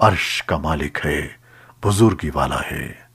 عرش کا مالک ہے بزرگی والا ہے۔